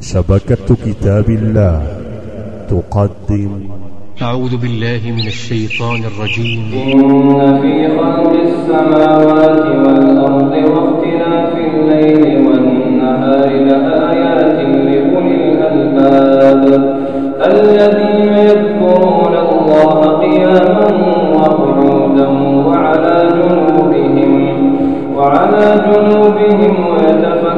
شبكة كتاب الله تقدم. أعوذ بالله من الشيطان الرجيم. إن في خلق السماوات والأرض واختلاف الليل والنهار لآيات لأولي الألباب. الذين يذكرون الله قياما وقعودا وعلى جنوبهم وعلى جنوبهم ويتفكرون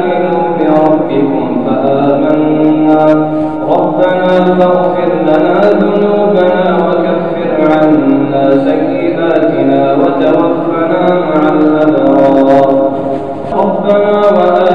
آمنوا بربكم فآمنا ربنا فاغفر لنا ذنوبنا وكفر عنا سيئاتنا وتوفنا مع الأبرار ربنا وآمنا